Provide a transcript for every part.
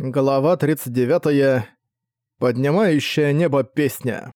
Глава 39. Поднимающая небо песня.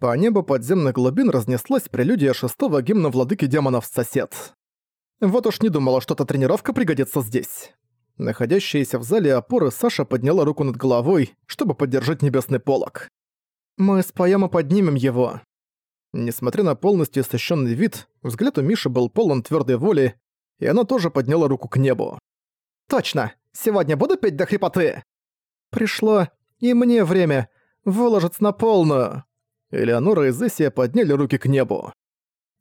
По небу подземных глубин разнеслась прелюдия шестого гимна владыки демонов сосед. Вот уж не думала, что эта тренировка пригодится здесь. Находящаяся в зале опоры Саша подняла руку над головой, чтобы поддержать небесный полог. «Мы споем и поднимем его». Несмотря на полностью истощенный вид, взгляд у Миши был полон твердой воли, и она тоже подняла руку к небу. «Точно! Сегодня буду петь до хрипоты?» «Пришло и мне время выложиться на полную». Элеонора и Зессия подняли руки к небу.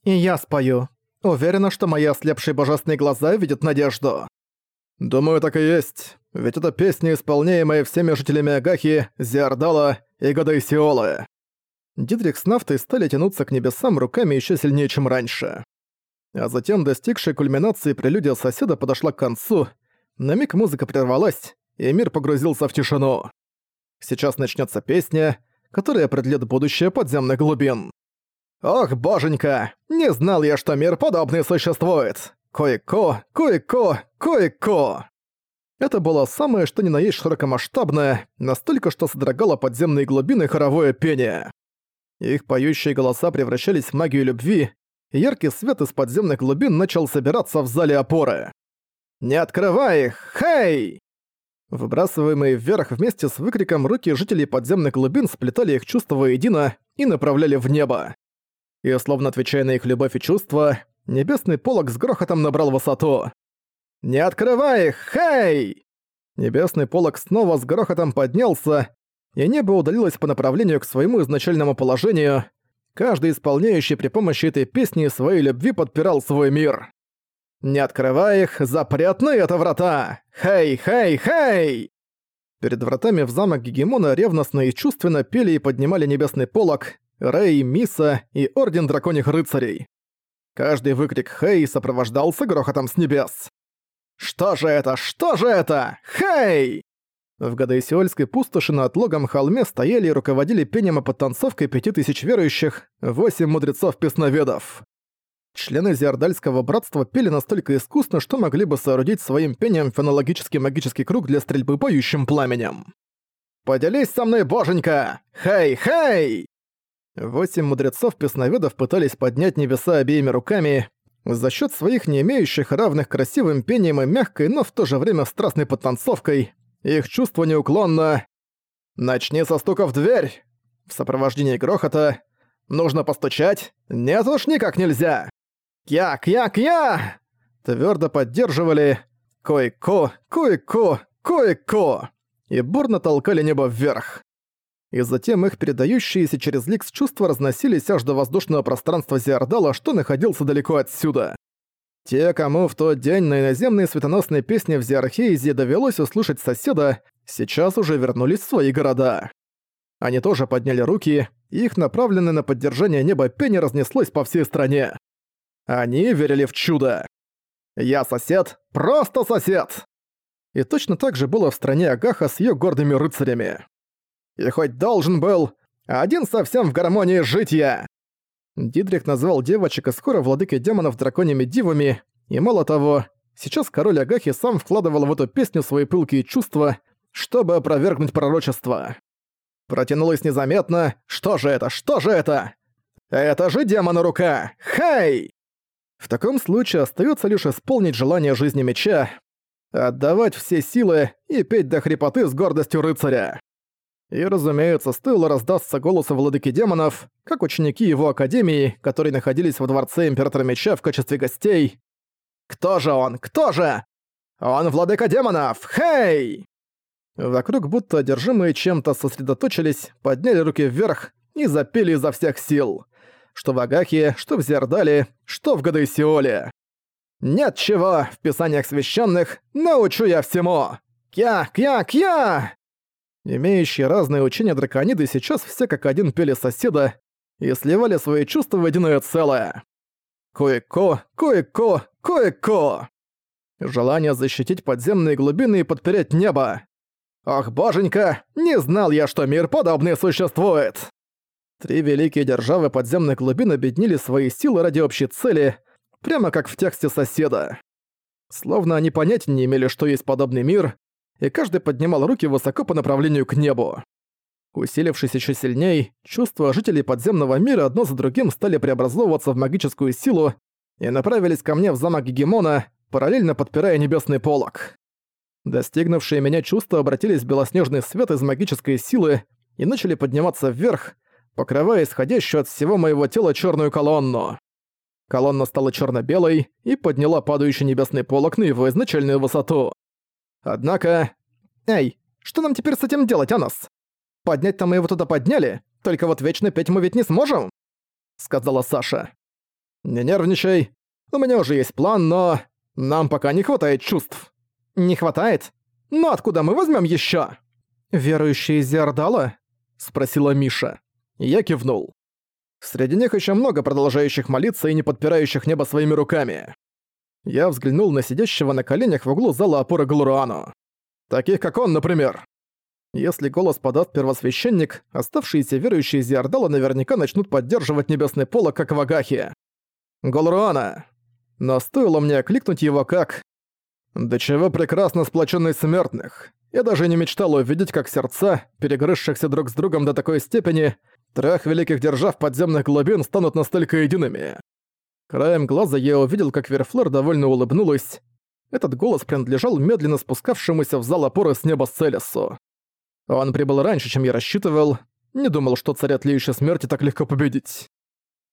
«И я спою. Уверена, что мои ослепшие божественные глаза видят надежду». «Думаю, так и есть. Ведь это песня, исполняемая всеми жителями Агахи, Зиардала и Гадайсиолы». Дидрих с Нафтой стали тянуться к небесам руками еще сильнее, чем раньше. А затем достигшая кульминации прелюдия соседа подошла к концу, на миг музыка прервалась, и мир погрузился в тишину. Сейчас начнется песня, которая определит будущее подземных глубин. «Ох, боженька! Не знал я, что мир подобный существует! Кое-ко, кое-ко, кое-ко!» Это было самое что ни на есть широкомасштабное, настолько, что содрогало подземные глубины хоровое пение. Их поющие голоса превращались в магию любви, и яркий свет из подземных глубин начал собираться в зале опоры. «Не открывай их! Хей!» Выбрасываемые вверх вместе с выкриком руки жителей подземных глубин сплетали их чувства воедино и направляли в небо. И словно отвечая на их любовь и чувства, небесный полог с грохотом набрал высоту. «Не открывай их! Хей!» Небесный полог снова с грохотом поднялся, и небо удалилось по направлению к своему изначальному положению. Каждый исполняющий при помощи этой песни своей любви подпирал свой мир. Не открывай их, запретны это врата! Хей, хей, хей!» Перед вратами в замок Гегемона ревностно и чувственно пели и поднимали небесный полог, Рэй, Миса и Орден Драконьих Рыцарей. Каждый выкрик «Хей» сопровождался грохотом с небес. «Что же это? Что же это? Хей!» В Гадаисиольской пустоши на отлогом холме стояли и руководили пением и подтанцовкой пяти тысяч верующих, восемь мудрецов-песноведов. Члены Зиардальского братства пели настолько искусно, что могли бы соорудить своим пением фенологический магический круг для стрельбы поющим пламенем. «Поделись со мной, боженька! Хей-хей!» Восемь мудрецов-песноведов пытались поднять небеса обеими руками за счет своих не имеющих равных красивым пением и мягкой, но в то же время страстной подтанцовкой. Их чувство неуклонно. «Начни со стука в дверь!» В сопровождении грохота «Нужно постучать? Нет уж никак нельзя!» «Кя-кя-кя!» Твердо поддерживали «Кой-ко, кой-ко, кой-ко!» и бурно толкали небо вверх. И затем их передающиеся через ликс чувства разносились аж до воздушного пространства Зиардала, что находился далеко отсюда. Те, кому в тот день на иноземные светоносные песни в Зиархейзе довелось услышать соседа, сейчас уже вернулись в свои города. Они тоже подняли руки, и их направленное на поддержание неба пение разнеслось по всей стране. Они верили в чудо. Я сосед, просто сосед! И точно так же было в стране Агаха с ее гордыми рыцарями. И хоть должен был, один совсем в гармонии жить я. Дидрих назвал девочек и скоро владыкой демонов драконьими дивами, и мало того, сейчас король Агахи сам вкладывал в эту песню свои пылкие чувства, чтобы опровергнуть пророчество. Протянулось незаметно. Что же это? Что же это? Это же демона рука! Хей! В таком случае остается лишь исполнить желание жизни меча, отдавать все силы и петь до хрипоты с гордостью рыцаря. И, разумеется, стоило раздастся голосу владыки демонов, как ученики его академии, которые находились во дворце Императора Меча в качестве гостей. «Кто же он? Кто же? Он владыка демонов! Хей!» Вокруг будто одержимые чем-то сосредоточились, подняли руки вверх и запели изо всех сил что в Агахе, что в Зердале, что в Гадайсиоле. Нет чего в писаниях священных, научу я всему! Кя, кя, кя! Имеющие разные учения дракониды сейчас все как один пели соседа и сливали свои чувства в единое целое. Кое-ко, кое-ко, кое-ко! Желание защитить подземные глубины и подпереть небо. Ох, боженька, не знал я, что мир подобный существует. Три великие державы подземных глубин объединили свои силы ради общей цели, прямо как в тексте соседа. Словно они понятия не имели, что есть подобный мир, и каждый поднимал руки высоко по направлению к небу. Усилившись еще сильней, чувства жителей подземного мира одно за другим стали преобразовываться в магическую силу и направились ко мне в замок Гегемона, параллельно подпирая небесный полог. Достигнувшие меня чувства обратились в белоснежный свет из магической силы и начали подниматься вверх, покрывая исходящую от всего моего тела черную колонну. Колонна стала черно белой и подняла падающий небесный полог на его изначальную высоту. Однако... Эй, что нам теперь с этим делать, Анас? Поднять-то мы его туда подняли, только вот вечно петь мы ведь не сможем, сказала Саша. Не нервничай, у меня уже есть план, но... Нам пока не хватает чувств. Не хватает? Но откуда мы возьмем еще? Верующие из Зиардала? спросила Миша. Я кивнул. Среди них еще много продолжающих молиться и не подпирающих небо своими руками. Я взглянул на сидящего на коленях в углу зала опоры Галурану. Таких, как он, например. Если голос подаст первосвященник, оставшиеся верующие из Иордала наверняка начнут поддерживать небесный полок, как в Агахе. Голуруана! Но стоило мне окликнуть его как... До чего прекрасно сплоченный смертных. Я даже не мечтал увидеть, как сердца, перегрызшихся друг с другом до такой степени, трех великих держав подземных глубин станут настолько едиными. Краем глаза я увидел, как Верфлер довольно улыбнулась. Этот голос принадлежал медленно спускавшемуся в зал опоры с неба Селесу. Он прибыл раньше, чем я рассчитывал. Не думал, что царя тлеющей смерти так легко победить.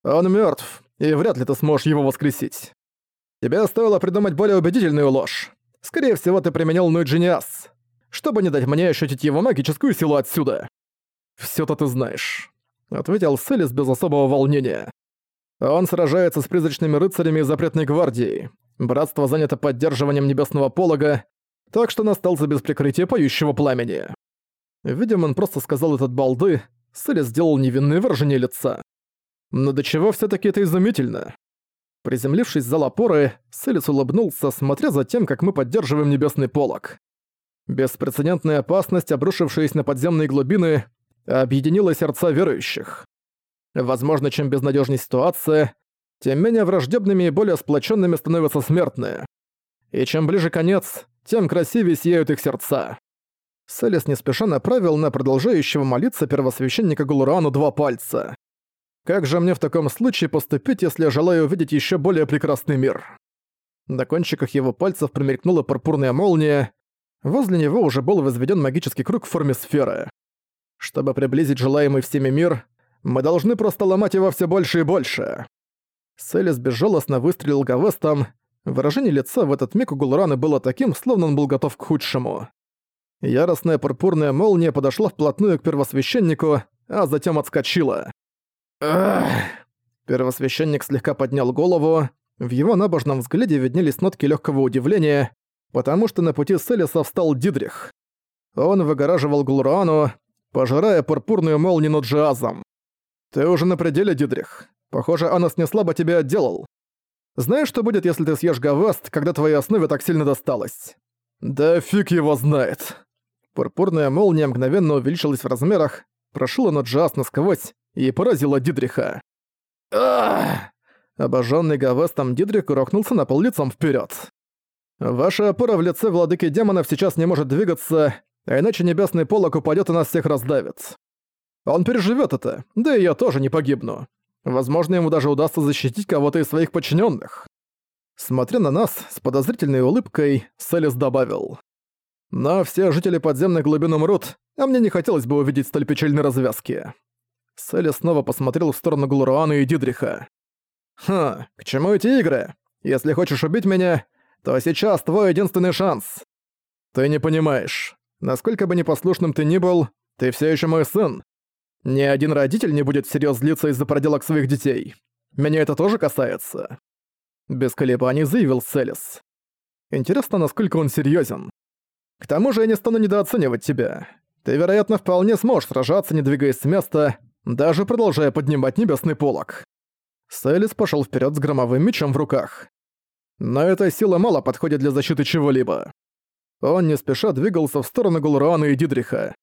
Он мертв, и вряд ли ты сможешь его воскресить. Тебе стоило придумать более убедительную ложь. Скорее всего, ты применил Нуджиниас, чтобы не дать мне ощутить его магическую силу отсюда. Всё-то ты знаешь», — ответил Селис без особого волнения. Он сражается с призрачными рыцарями и запретной гвардией. Братство занято поддерживанием небесного полога, так что настался без прикрытия поющего пламени. Видимо, он просто сказал этот балды, Селис сделал невинное выражение лица. Но до чего все таки это изумительно? Приземлившись в зал опоры, Селис улыбнулся, смотря за тем, как мы поддерживаем небесный полог. Беспрецедентная опасность, обрушившаяся на подземные глубины, объединила сердца верующих. Возможно, чем безнадежнее ситуация, тем менее враждебными и более сплоченными становятся смертные. И чем ближе конец, тем красивее сияют их сердца. Селес не спеша направил на продолжающего молиться первосвященника Гулурану два пальца. Как же мне в таком случае поступить, если я желаю увидеть еще более прекрасный мир? На кончиках его пальцев промелькнула пурпурная молния, возле него уже был возведен магический круг в форме сферы. Чтобы приблизить желаемый всеми мир, мы должны просто ломать его все больше и больше. Селис безжалостно выстрелил Гавестом. Выражение лица в этот миг у Гулрана было таким, словно он был готов к худшему. Яростная пурпурная молния подошла вплотную к первосвященнику, а затем отскочила. Ах! Первосвященник слегка поднял голову. В его набожном взгляде виднелись нотки легкого удивления, потому что на пути Селиса встал Дидрих. Он выгораживал Гулрану, пожирая пурпурную молнию над Джиазом. «Ты уже на пределе, Дидрих. Похоже, Анас не слабо тебя отделал. Знаешь, что будет, если ты съешь Гавест, когда твоей основе так сильно досталось?» «Да фиг его знает». Пурпурная молния мгновенно увеличилась в размерах, прошила над Джиаз насквозь, и поразила Дидриха. Ах! Обожженный Гавестом Дидрик рухнулся на пол лицом вперед. Ваша опора в лице владыки демонов сейчас не может двигаться, а иначе небесный полок упадет и нас всех раздавит. Он переживет это, да и я тоже не погибну. Возможно, ему даже удастся защитить кого-то из своих подчиненных. Смотря на нас, с подозрительной улыбкой, Селис добавил. Но все жители подземных глубин умрут, а мне не хотелось бы увидеть столь печальной развязки. Селли снова посмотрел в сторону Глуруана и Дидриха. «Ха, к чему эти игры? Если хочешь убить меня, то сейчас твой единственный шанс. Ты не понимаешь. Насколько бы непослушным ты ни был, ты все еще мой сын. Ни один родитель не будет всерьез злиться из-за проделок своих детей. Меня это тоже касается». Без колебаний заявил Селис. Интересно, насколько он серьезен. К тому же я не стану недооценивать тебя. Ты, вероятно, вполне сможешь сражаться, не двигаясь с места, даже продолжая поднимать небесный полог. Селис пошел вперед с громовым мечом в руках. Но эта сила мало подходит для защиты чего-либо. Он не спеша двигался в сторону Гулруана и Дидриха.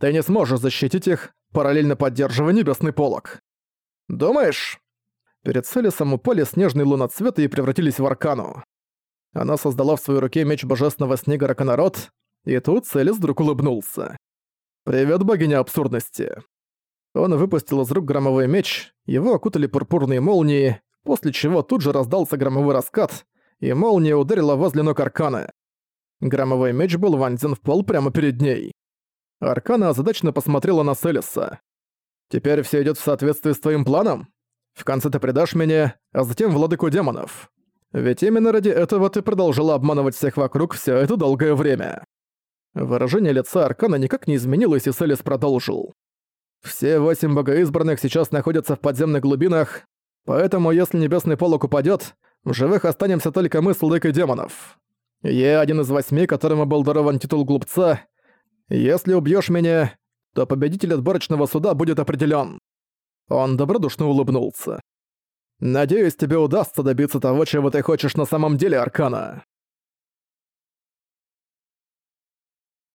Ты не сможешь защитить их, параллельно поддерживая небесный полог. Думаешь? Перед Селисом упали снежные луноцветы и превратились в аркану. Она создала в своей руке меч божественного снега Раконарод, И тут Селис вдруг улыбнулся. «Привет, богиня абсурдности». Он выпустил из рук громовой меч, его окутали пурпурные молнии, после чего тут же раздался громовой раскат, и молния ударила возле ног Аркана. Громовой меч был вонзен в пол прямо перед ней. Аркана озадаченно посмотрела на Селиса. «Теперь все идет в соответствии с твоим планом? В конце ты предашь меня, а затем владыку демонов. Ведь именно ради этого ты продолжила обманывать всех вокруг все это долгое время». Выражение лица Аркана никак не изменилось, и Селис продолжил. «Все восемь богоизбранных сейчас находятся в подземных глубинах, поэтому если небесный полок упадет, в живых останемся только мы с владыкой демонов. Я один из восьми, которому был дарован титул глупца. Если убьешь меня, то победитель отборочного суда будет определен. Он добродушно улыбнулся. «Надеюсь, тебе удастся добиться того, чего ты хочешь на самом деле, Аркана».